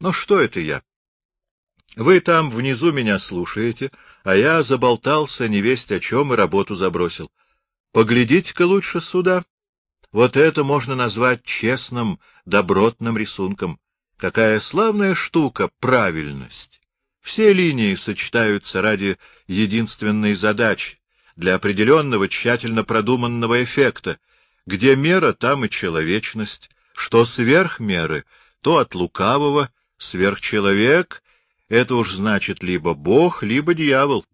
Но что это я? Вы там внизу меня слушаете, а я заболтался невесть о чем и работу забросил. Поглядите-ка лучше сюда. Вот это можно назвать честным, добротным рисунком. Какая славная штука — правильность. Все линии сочетаются ради единственной задачи, для определенного тщательно продуманного эффекта. Где мера, там и человечность. Что сверх меры, то от лукавого, сверхчеловек — это уж значит либо бог, либо дьявол.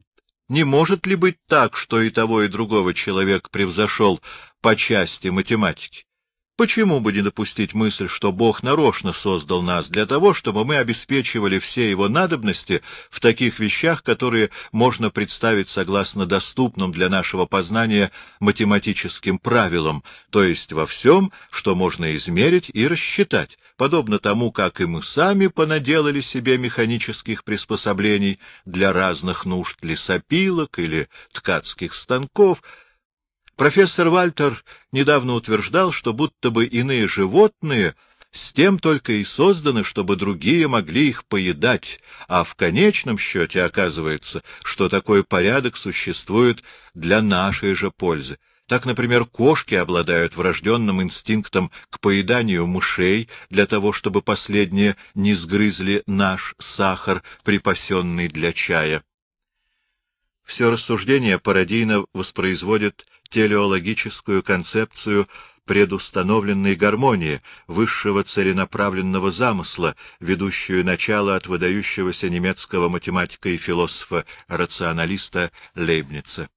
Не может ли быть так, что и того, и другого человек превзошел по части математики? Почему бы не допустить мысль, что Бог нарочно создал нас для того, чтобы мы обеспечивали все его надобности в таких вещах, которые можно представить согласно доступным для нашего познания математическим правилам, то есть во всем, что можно измерить и рассчитать, подобно тому, как и мы сами понаделали себе механических приспособлений для разных нужд лесопилок или ткацких станков — Профессор Вальтер недавно утверждал, что будто бы иные животные с тем только и созданы, чтобы другие могли их поедать, а в конечном счете оказывается, что такой порядок существует для нашей же пользы. Так, например, кошки обладают врожденным инстинктом к поеданию мышей для того, чтобы последние не сгрызли наш сахар, припасенный для чая. Все рассуждение пародийно воспроизводит телеологическую концепцию предустановленной гармонии, высшего целенаправленного замысла, ведущую начало от выдающегося немецкого математика и философа-рационалиста Лейбница.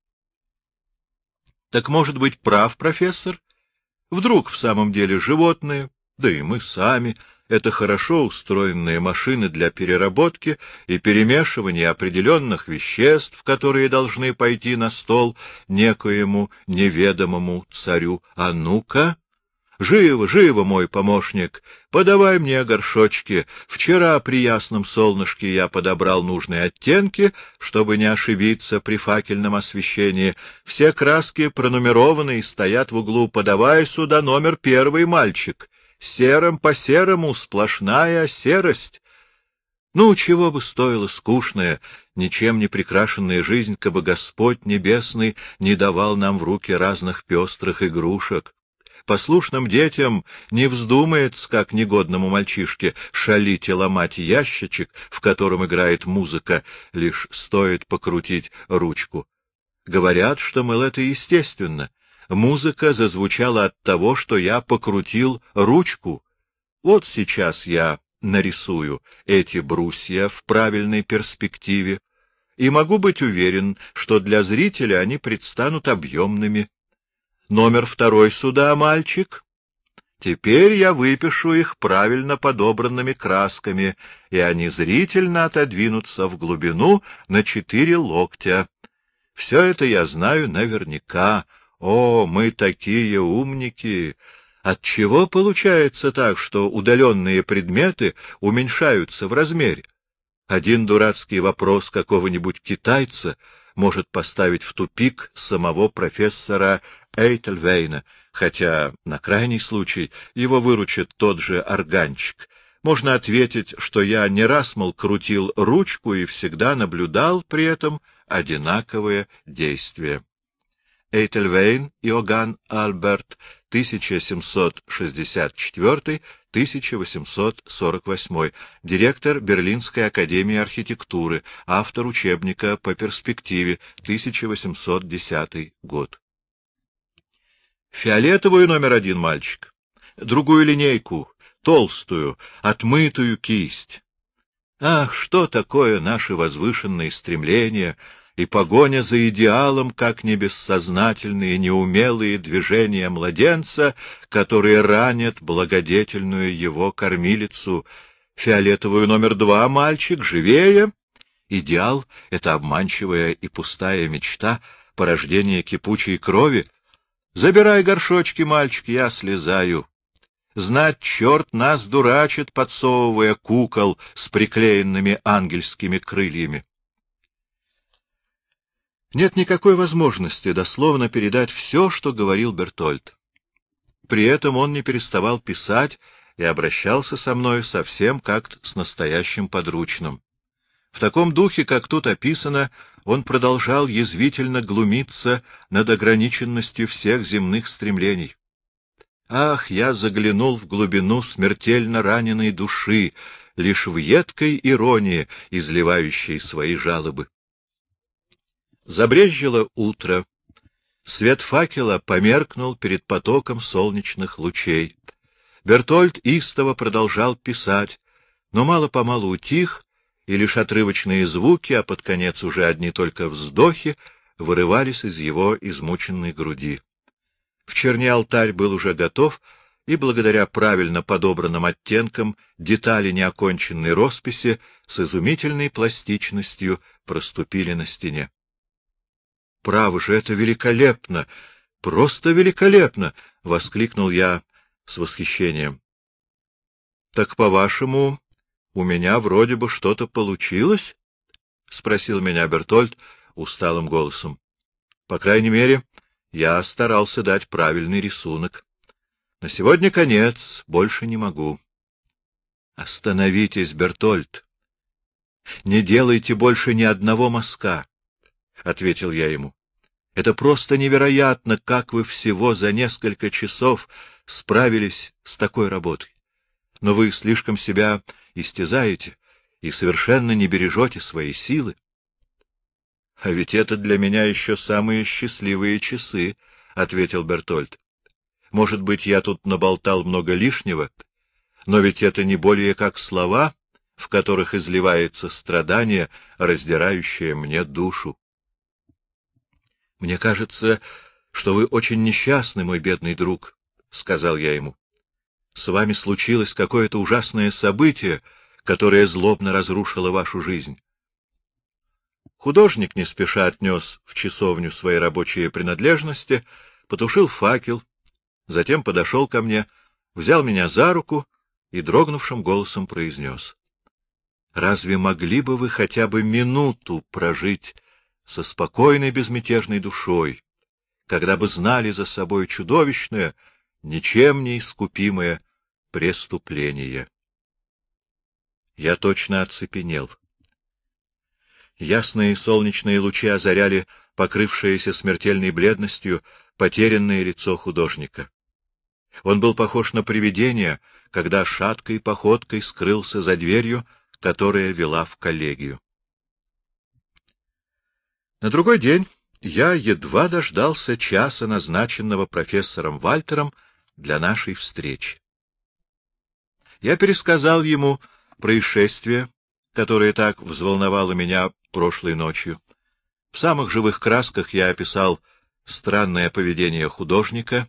Так может быть прав профессор? Вдруг в самом деле животные, да и мы сами, это хорошо устроенные машины для переработки и перемешивания определенных веществ, которые должны пойти на стол некоему неведомому царю. А ну-ка! Живо, живо, мой помощник, подавай мне горшочки. Вчера при ясном солнышке я подобрал нужные оттенки, чтобы не ошибиться при факельном освещении. Все краски пронумерованы и стоят в углу. Подавай сюда номер первый, мальчик серым по серому сплошная серость. Ну, чего бы стоила скучная, ничем не прикрашенная жизнь, кабы Господь Небесный не давал нам в руки разных пестрых игрушек. Послушным детям не вздумается, как негодному мальчишке, шалить и ломать ящичек, в котором играет музыка, лишь стоит покрутить ручку. Говорят, что, мол, это естественно, Музыка зазвучала от того, что я покрутил ручку. Вот сейчас я нарисую эти брусья в правильной перспективе, и могу быть уверен, что для зрителя они предстанут объемными. Номер второй сюда, мальчик. Теперь я выпишу их правильно подобранными красками, и они зрительно отодвинутся в глубину на четыре локтя. Все это я знаю наверняка, о, мы такие умники! Отчего получается так, что удаленные предметы уменьшаются в размере? Один дурацкий вопрос какого-нибудь китайца может поставить в тупик самого профессора Эйтельвейна, хотя на крайний случай его выручит тот же органчик. Можно ответить, что я не раз, мол, крутил ручку и всегда наблюдал при этом одинаковые действия. Эйтельвейн Иоганн Альберт, 1764-1848, директор Берлинской академии архитектуры, автор учебника по перспективе, 1810 год. Фиолетовую номер один, мальчик. Другую линейку, толстую, отмытую кисть. Ах, что такое наши возвышенные стремления — и погоня за идеалом, как не бессознательные, неумелые движения младенца, которые ранят благодетельную его кормилицу. Фиолетовую номер два, мальчик, живее! Идеал — это обманчивая и пустая мечта, порождение кипучей крови. Забирай горшочки, мальчик, я слезаю. Знать черт нас дурачит, подсовывая кукол с приклеенными ангельскими крыльями. Нет никакой возможности дословно передать все, что говорил Бертольд. При этом он не переставал писать и обращался со мною совсем как с настоящим подручным. В таком духе, как тут описано, он продолжал язвительно глумиться над ограниченностью всех земных стремлений. Ах, я заглянул в глубину смертельно раненой души, лишь в едкой иронии, изливающей свои жалобы. Забрезжило утро. Свет факела померкнул перед потоком солнечных лучей. Бертольд истово продолжал писать, но мало-помалу утих, и лишь отрывочные звуки, а под конец уже одни только вздохи, вырывались из его измученной груди. В черне алтарь был уже готов, и благодаря правильно подобранным оттенкам детали неоконченной росписи с изумительной пластичностью проступили на стене. — Право же, это великолепно! Просто великолепно! — воскликнул я с восхищением. — Так, по-вашему, у меня вроде бы что-то получилось? — спросил меня Бертольд усталым голосом. — По крайней мере, я старался дать правильный рисунок. На сегодня конец, больше не могу. — Остановитесь, Бертольд. Не делайте больше ни одного мазка, — ответил я ему. — Это просто невероятно, как вы всего за несколько часов справились с такой работой. Но вы слишком себя истязаете и совершенно не бережете свои силы. — А ведь это для меня еще самые счастливые часы, — ответил Бертольд. — Может быть, я тут наболтал много лишнего, но ведь это не более как слова, в которых изливается страдание, раздирающее мне душу. — Мне кажется, что вы очень несчастны, мой бедный друг, — сказал я ему. — С вами случилось какое-то ужасное событие, которое злобно разрушило вашу жизнь. Художник не спеша отнес в часовню свои рабочие принадлежности, потушил факел, затем подошел ко мне, взял меня за руку и дрогнувшим голосом произнес. — Разве могли бы вы хотя бы минуту прожить со спокойной безмятежной душой, когда бы знали за собой чудовищное, ничем не искупимое преступление? Я точно оцепенел. Ясные солнечные лучи озаряли покрывшееся смертельной бледностью потерянное лицо художника. Он был похож на привидение, когда шаткой походкой скрылся за дверью, которая вела в коллегию. На другой день я едва дождался часа, назначенного профессором Вальтером для нашей встречи. Я пересказал ему происшествие, которое так взволновало меня прошлой ночью. В самых живых красках я описал странное поведение художника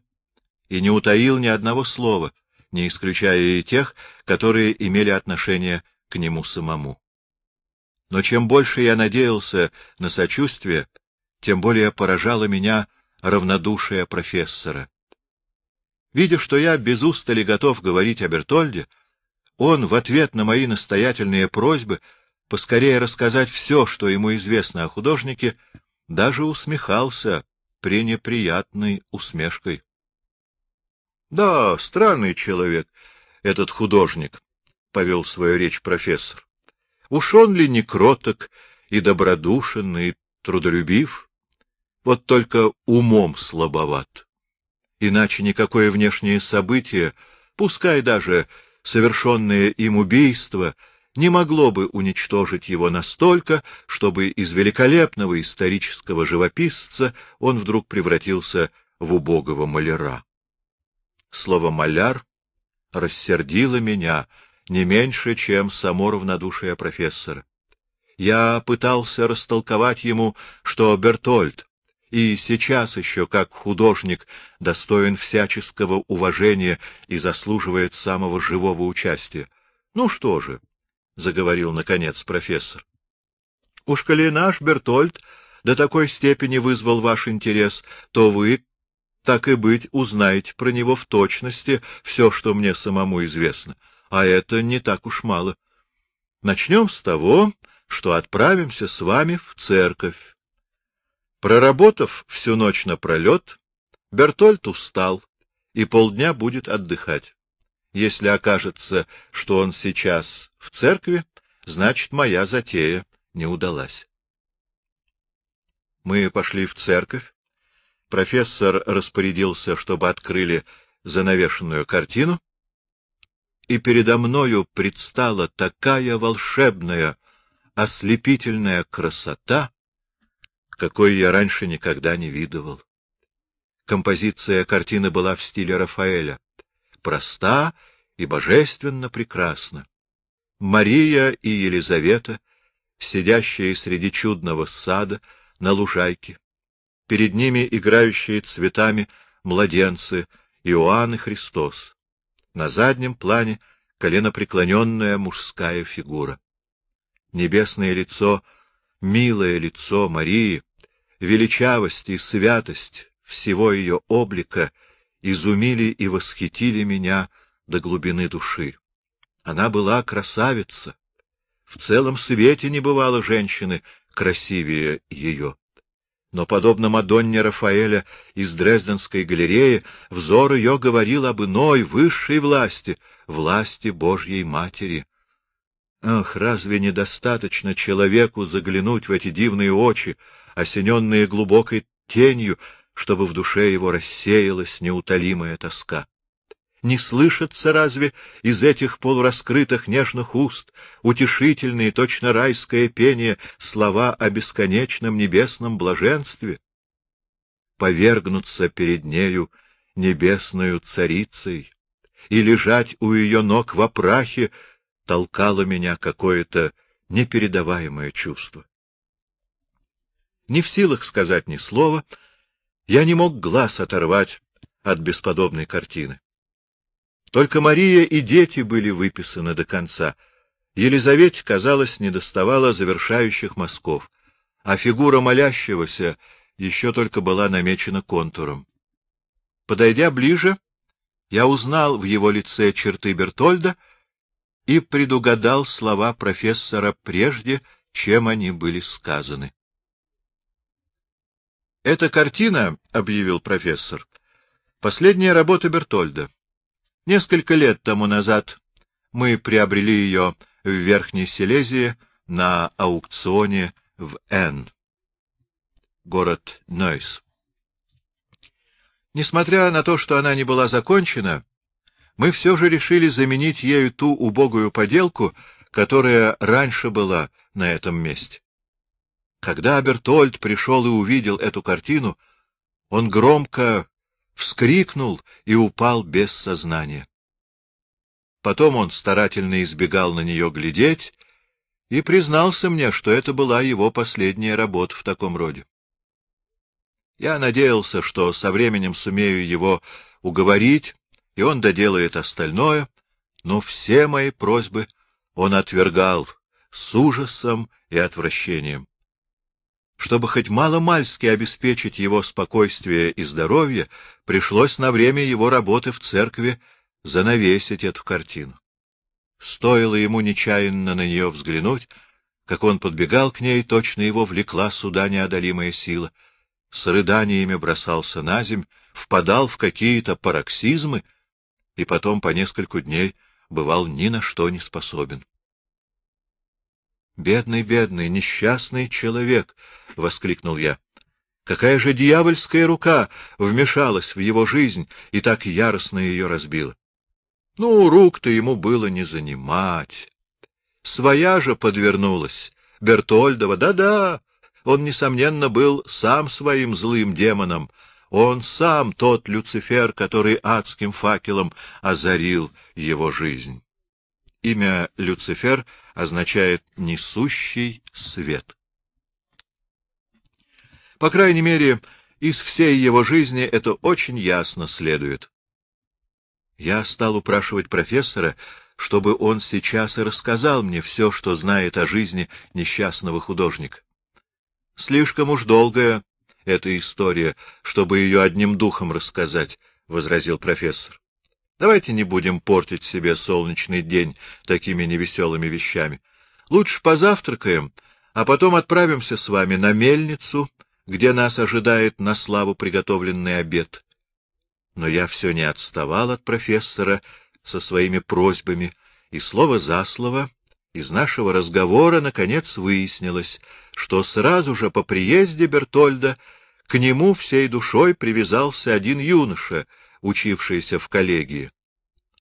и не утаил ни одного слова, не исключая и тех, которые имели отношение к нему самому. Но чем больше я надеялся на сочувствие, тем более поражало меня равнодушие профессора. Видя, что я без устали готов говорить о Бертольде, он в ответ на мои настоятельные просьбы поскорее рассказать все, что ему известно о художнике, даже усмехался пренеприятной усмешкой. — Да, странный человек, этот художник, — повел свою речь профессор. — Уж он ли не кроток и добродушен, и трудолюбив? Вот только умом слабоват. Иначе никакое внешнее событие, пускай даже совершенное им убийство — не могло бы уничтожить его настолько, чтобы из великолепного исторического живописца он вдруг превратился в убогого маляра. Слово «маляр» рассердило меня не меньше, чем само равнодушие профессора. Я пытался растолковать ему, что Бертольд и сейчас еще, как художник, достоин всяческого уважения и заслуживает самого живого участия. Ну что же, заговорил наконец профессор. — Уж коли наш Бертольд до такой степени вызвал ваш интерес, то вы, так и быть, узнаете про него в точности все, что мне самому известно, а это не так уж мало. Начнем с того, что отправимся с вами в церковь. Проработав всю ночь напролет, Бертольд устал и полдня будет отдыхать. Если окажется, что он сейчас в церкви, значит, моя затея не удалась. Мы пошли в церковь. Профессор распорядился, чтобы открыли занавешенную картину, и передо мною предстала такая волшебная, ослепительная красота, какой я раньше никогда не видывал. Композиция картины была в стиле Рафаэля, проста и божественно прекрасна. Мария и Елизавета, сидящие среди чудного сада на лужайке, перед ними играющие цветами младенцы Иоанн и Христос. На заднем плане коленопреклоненная мужская фигура. Небесное лицо, милое лицо Марии, величавость и святость всего ее облика изумили и восхитили меня до глубины души. Она была красавица. В целом свете не бывало женщины красивее ее но, подобно Мадонне Рафаэля из Дрезденской галереи, взор ее говорил об иной, высшей власти, власти Божьей Матери. Ах, разве недостаточно человеку заглянуть в эти дивные очи, осененные глубокой тенью, чтобы в душе его рассеялась неутолимая тоска? Не слышится разве из этих полураскрытых нежных уст утешительные, точно райское пение, слова о бесконечном небесном блаженстве? Повергнуться перед нею небесною царицей и лежать у ее ног в опрахе толкало меня какое-то непередаваемое чувство. Не в силах сказать ни слова, я не мог глаз оторвать от бесподобной картины. Только Мария и дети были выписаны до конца. Елизавете, казалось, недоставало завершающих мазков, а фигура молящегося еще только была намечена контуром. Подойдя ближе, я узнал в его лице черты Бертольда и предугадал слова профессора прежде, чем они были сказаны. «Эта картина, — объявил профессор, — последняя работа Бертольда. Несколько лет тому назад мы приобрели ее в Верхней Силезии на аукционе в Н. Город Нойс. Несмотря на то, что она не была закончена, мы все же решили заменить ею ту убогую поделку, которая раньше была на этом месте. Когда Бертольд пришел и увидел эту картину, он громко вскрикнул и упал без сознания. Потом он старательно избегал на нее глядеть и признался мне, что это была его последняя работа в таком роде. Я надеялся, что со временем сумею его уговорить, и он доделает остальное, но все мои просьбы он отвергал с ужасом и отвращением. Чтобы хоть мало-мальски обеспечить его спокойствие и здоровье, пришлось на время его работы в церкви занавесить эту картину. Стоило ему нечаянно на нее взглянуть, как он подбегал к ней, точно его влекла сюда неодолимая сила, с рыданиями бросался на земь, впадал в какие-то пароксизмы и потом по нескольку дней бывал ни на что не способен. «Бедный, бедный, несчастный человек!» — воскликнул я. «Какая же дьявольская рука вмешалась в его жизнь и так яростно ее разбила! Ну, рук-то ему было не занимать. Своя же подвернулась, Бертольдова, да-да, он, несомненно, был сам своим злым демоном, он сам тот Люцифер, который адским факелом озарил его жизнь. Имя Люцифер означает «несущий свет». По крайней мере, из всей его жизни это очень ясно следует. Я стал упрашивать профессора, чтобы он сейчас и рассказал мне все, что знает о жизни несчастного художника. Слишком уж долгая эта история, чтобы ее одним духом рассказать, — возразил профессор. Давайте не будем портить себе солнечный день такими невеселыми вещами. Лучше позавтракаем, а потом отправимся с вами на мельницу, где нас ожидает на славу приготовленный обед. Но я все не отставал от профессора, со своими просьбами, и слово за слово из нашего разговора наконец выяснилось, что сразу же по приезде Бертольда к нему всей душой привязался один юноша, учившийся в коллегии.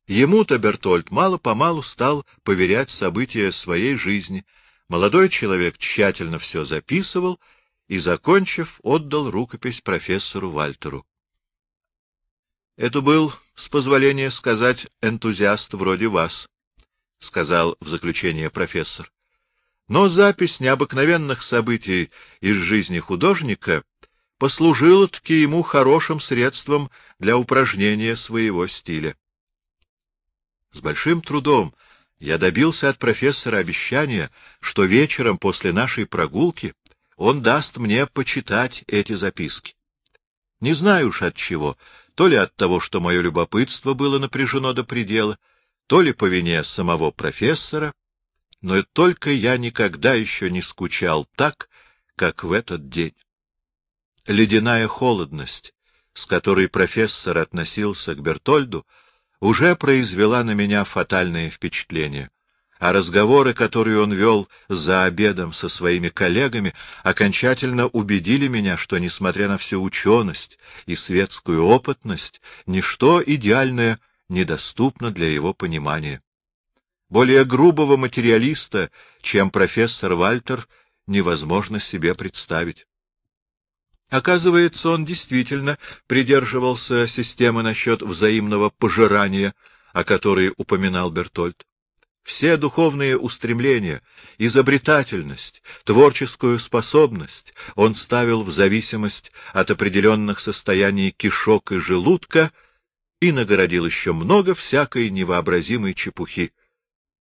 Ему-то Бертольд мало-помалу стал поверять события своей жизни. Молодой человек тщательно все записывал и, закончив, отдал рукопись профессору Вальтеру. Это был, с позволения сказать, энтузиаст вроде вас, — сказал в заключение профессор. Но запись необыкновенных событий из жизни художника послужила-таки ему хорошим средством для упражнения своего стиля. С большим трудом я добился от профессора обещания, что вечером после нашей прогулки он даст мне почитать эти записки. Не знаю уж от чего, то ли от того, что мое любопытство было напряжено до предела, то ли по вине самого профессора, но только я никогда еще не скучал так, как в этот день. Ледяная холодность, с которой профессор относился к Бертольду, уже произвела на меня фатальное впечатление, а разговоры, которые он вел за обедом со своими коллегами, окончательно убедили меня, что, несмотря на всю ученость и светскую опытность, ничто идеальное недоступно для его понимания. Более грубого материалиста, чем профессор Вальтер, невозможно себе представить. Оказывается, он действительно придерживался системы насчет взаимного пожирания, о которой упоминал Бертольд. Все духовные устремления, изобретательность, творческую способность он ставил в зависимость от определенных состояний кишок и желудка и нагородил еще много всякой невообразимой чепухи.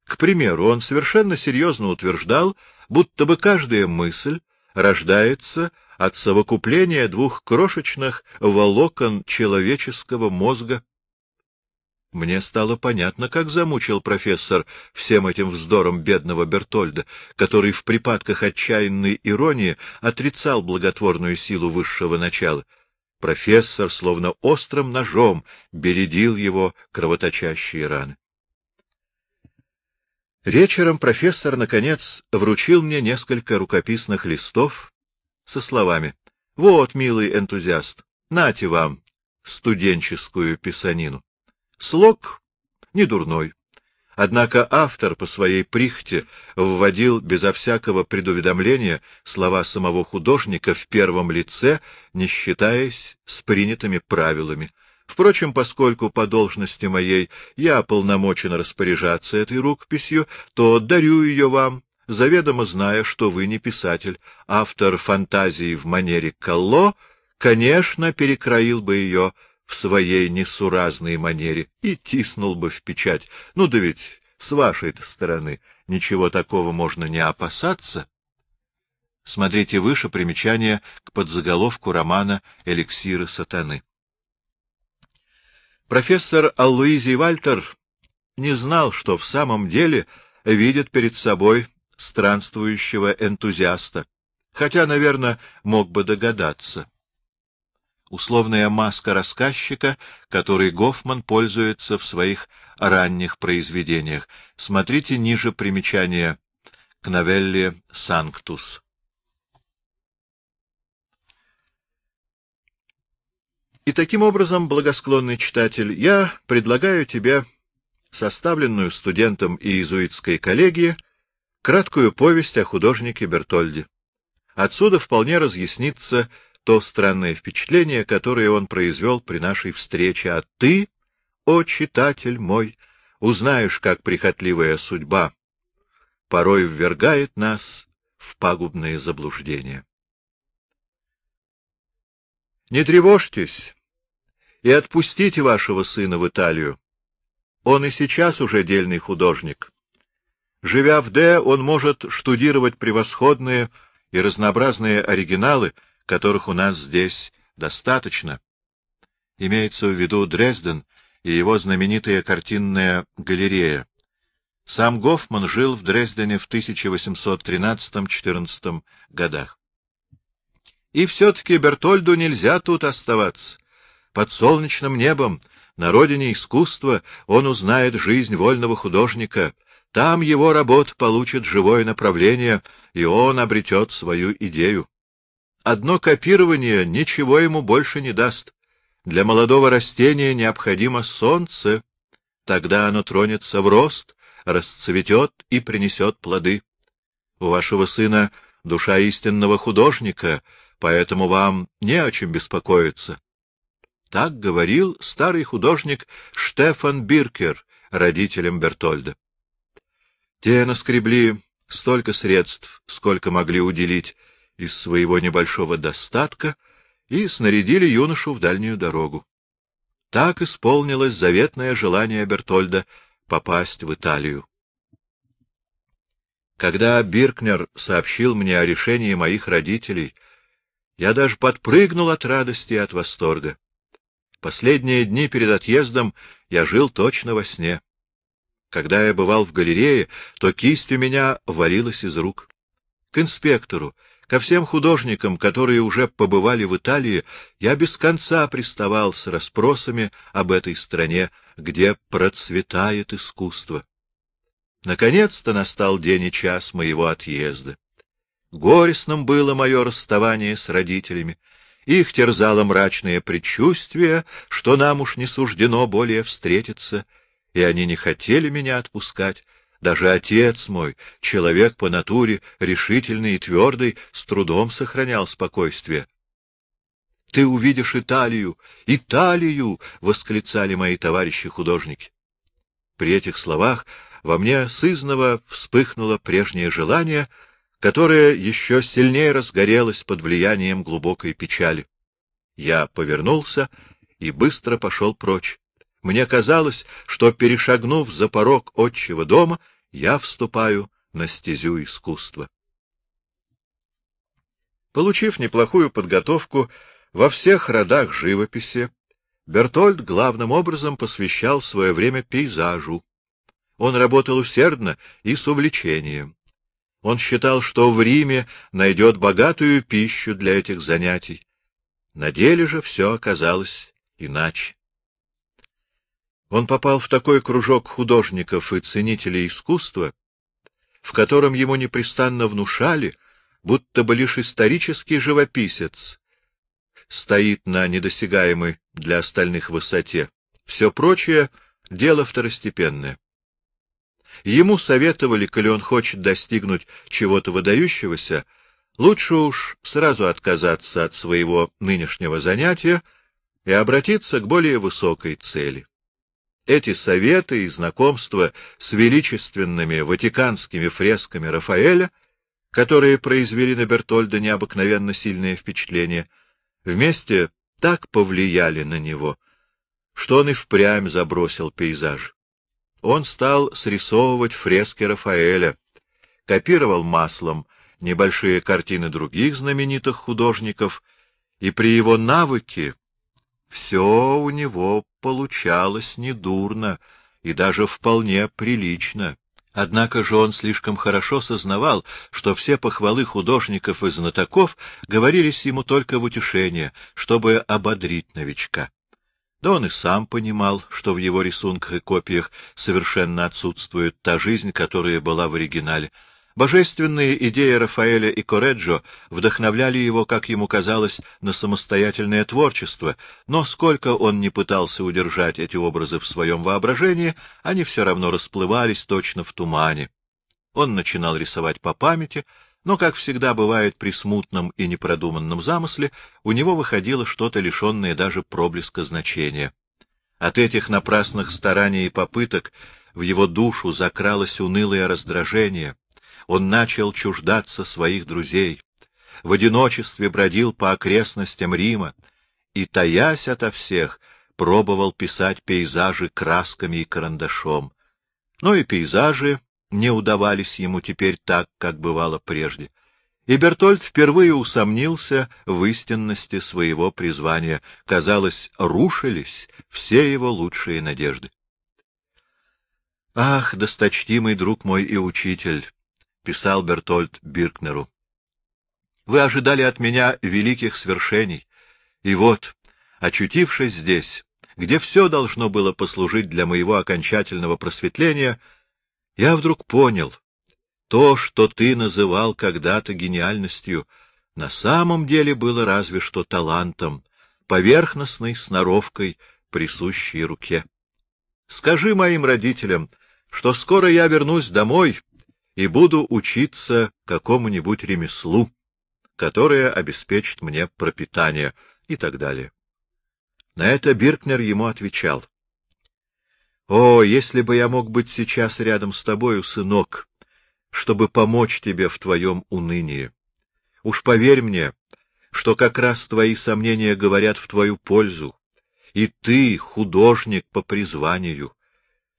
К примеру, он совершенно серьезно утверждал, будто бы каждая мысль рождается от совокупления двух крошечных волокон человеческого мозга. Мне стало понятно, как замучил профессор всем этим вздором бедного Бертольда, который в припадках отчаянной иронии отрицал благотворную силу высшего начала. Профессор, словно острым ножом, бередил его кровоточащие раны. Вечером профессор, наконец, вручил мне несколько рукописных листов со словами «Вот, милый энтузиаст, нате вам студенческую писанину». Слог не дурной. Однако автор по своей прихте вводил безо всякого предуведомления слова самого художника в первом лице, не считаясь с принятыми правилами. Впрочем, поскольку по должности моей я полномочен распоряжаться этой рукописью, то дарю ее вам заведомо зная, что вы не писатель, автор фантазии в манере Калло, конечно, перекроил бы ее в своей несуразной манере и тиснул бы в печать. Ну да ведь с вашей стороны ничего такого можно не опасаться. Смотрите выше примечание к подзаголовку романа «Эликсиры сатаны». Профессор Аллуизий Вальтер не знал, что в самом деле видит перед собой странствующего энтузиаста, хотя, наверное, мог бы догадаться. Условная маска рассказчика, которой Гофман пользуется в своих ранних произведениях. Смотрите ниже примечание к новелле «Санктус». И таким образом, благосклонный читатель, я предлагаю тебе составленную студентом иезуитской коллегии краткую повесть о художнике Бертольде. Отсюда вполне разъяснится то странное впечатление, которое он произвел при нашей встрече, а ты, о читатель мой, узнаешь, как прихотливая судьба порой ввергает нас в пагубные заблуждения. Не тревожьтесь и отпустите вашего сына в Италию. Он и сейчас уже дельный художник. Живя в Д, он может штудировать превосходные и разнообразные оригиналы, которых у нас здесь достаточно. Имеется в виду Дрезден и его знаменитая картинная галерея. Сам Гофман жил в Дрездене в 1813-14 годах. И все-таки Бертольду нельзя тут оставаться. Под солнечным небом На родине искусства он узнает жизнь вольного художника, там его работа получит живое направление, и он обретет свою идею. Одно копирование ничего ему больше не даст. Для молодого растения необходимо солнце, тогда оно тронется в рост, расцветет и принесет плоды. У вашего сына душа истинного художника, поэтому вам не о чем беспокоиться. Так говорил старый художник Штефан Биркер родителям Бертольда. Те наскребли столько средств, сколько могли уделить из своего небольшого достатка, и снарядили юношу в дальнюю дорогу. Так исполнилось заветное желание Бертольда попасть в Италию. Когда Биркнер сообщил мне о решении моих родителей, я даже подпрыгнул от радости и от восторга. Последние дни перед отъездом я жил точно во сне. Когда я бывал в галерее, то кисть у меня валилась из рук. К инспектору, ко всем художникам, которые уже побывали в Италии, я без конца приставал с расспросами об этой стране, где процветает искусство. Наконец-то настал день и час моего отъезда. Горестным было мое расставание с родителями. Их терзало мрачное предчувствие, что нам уж не суждено более встретиться, и они не хотели меня отпускать. Даже отец мой, человек по натуре, решительный и твердый, с трудом сохранял спокойствие. — Ты увидишь Италию! Италию! — восклицали мои товарищи-художники. При этих словах во мне сызново вспыхнуло прежнее желание — которое еще сильнее разгорелось под влиянием глубокой печали. Я повернулся и быстро пошел прочь. Мне казалось, что, перешагнув за порог отчего дома, я вступаю на стезю искусства. Получив неплохую подготовку во всех родах живописи, Бертольд главным образом посвящал свое время пейзажу. Он работал усердно и с увлечением. Он считал, что в Риме найдет богатую пищу для этих занятий. На деле же все оказалось иначе. Он попал в такой кружок художников и ценителей искусства, в котором ему непрестанно внушали, будто бы лишь исторический живописец стоит на недосягаемой для остальных высоте. Все прочее — дело второстепенное. Ему советовали, коли он хочет достигнуть чего-то выдающегося, лучше уж сразу отказаться от своего нынешнего занятия и обратиться к более высокой цели. Эти советы и знакомства с величественными ватиканскими фресками Рафаэля, которые произвели на Бертольда необыкновенно сильное впечатление, вместе так повлияли на него, что он и впрямь забросил пейзаж. Он стал срисовывать фрески Рафаэля, копировал маслом небольшие картины других знаменитых художников, и при его навыке все у него получалось недурно и даже вполне прилично. Однако же он слишком хорошо сознавал, что все похвалы художников и знатоков говорились ему только в утешение, чтобы ободрить новичка. Да он и сам понимал, что в его рисунках и копиях совершенно отсутствует та жизнь, которая была в оригинале. Божественные идеи Рафаэля и Кореджо вдохновляли его, как ему казалось, на самостоятельное творчество, но сколько он не пытался удержать эти образы в своем воображении, они все равно расплывались точно в тумане. Он начинал рисовать по памяти, но, как всегда бывает при смутном и непродуманном замысле, у него выходило что-то лишенное даже проблеска значения. От этих напрасных стараний и попыток в его душу закралось унылое раздражение. Он начал чуждаться своих друзей, в одиночестве бродил по окрестностям Рима и, таясь ото всех, пробовал писать пейзажи красками и карандашом. Но и пейзажи не удавались ему теперь так, как бывало прежде. И Бертольд впервые усомнился в истинности своего призвания. Казалось, рушились все его лучшие надежды. «Ах, досточтимый друг мой и учитель!» — писал Бертольд Биркнеру. «Вы ожидали от меня великих свершений, и вот, очутившись здесь, где все должно было послужить для моего окончательного просветления, я вдруг понял, то, что ты называл когда-то гениальностью, на самом деле было разве что талантом, поверхностной сноровкой, присущей руке. Скажи моим родителям, что скоро я вернусь домой и буду учиться какому-нибудь ремеслу, которое обеспечит мне пропитание и так далее. На это Биркнер ему отвечал. — О, если бы я мог быть сейчас рядом с тобою, сынок, чтобы помочь тебе в твоем унынии. Уж поверь мне, что как раз твои сомнения говорят в твою пользу, и ты художник по призванию.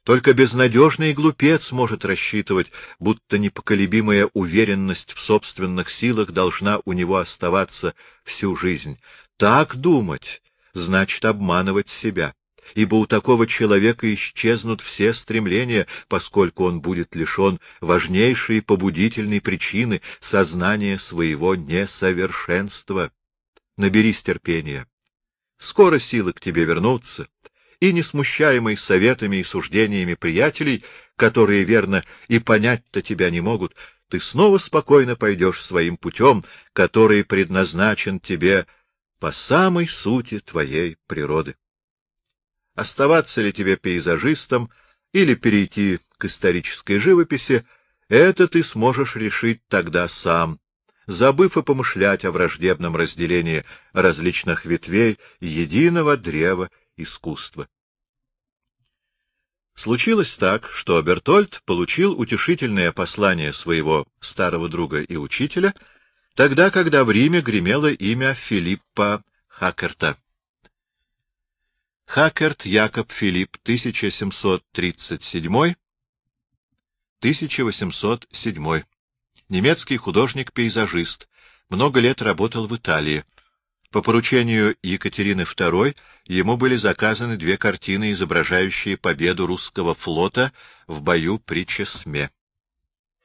Только безнадежный глупец может рассчитывать, будто непоколебимая уверенность в собственных силах должна у него оставаться всю жизнь. Так думать значит обманывать себя, ибо у такого человека исчезнут все стремления, поскольку он будет лишен важнейшей побудительной причины сознания своего несовершенства. Наберись терпения. Скоро силы к тебе вернутся, и, не смущаемый советами и суждениями приятелей, которые, верно, и понять-то тебя не могут, ты снова спокойно пойдешь своим путем, который предназначен тебе по самой сути твоей природы. Оставаться ли тебе пейзажистом или перейти к исторической живописи, это ты сможешь решить тогда сам, забыв и помышлять о враждебном разделении различных ветвей единого древа искусства. Случилось так, что Бертольд получил утешительное послание своего старого друга и учителя, тогда, когда в Риме гремело имя Филиппа Хакерта. Хакерт Якоб Филипп, 1737-1807. Немецкий художник-пейзажист. Много лет работал в Италии. По поручению Екатерины II ему были заказаны две картины, изображающие победу русского флота в бою при Чесме.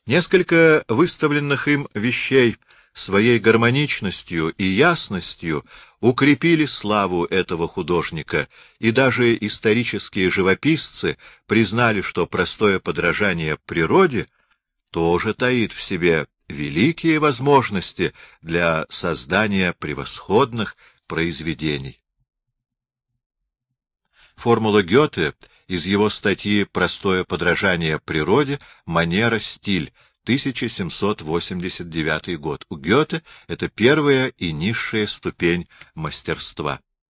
Несколько выставленных им вещей своей гармоничностью и ясностью укрепили славу этого художника, и даже исторические живописцы признали, что простое подражание природе тоже таит в себе великие возможности для создания превосходных произведений. Формула Гёте из его статьи «Простое подражание природе. Манера. Стиль» 1789 год. У Гёте это первая и низшая ступень мастерства.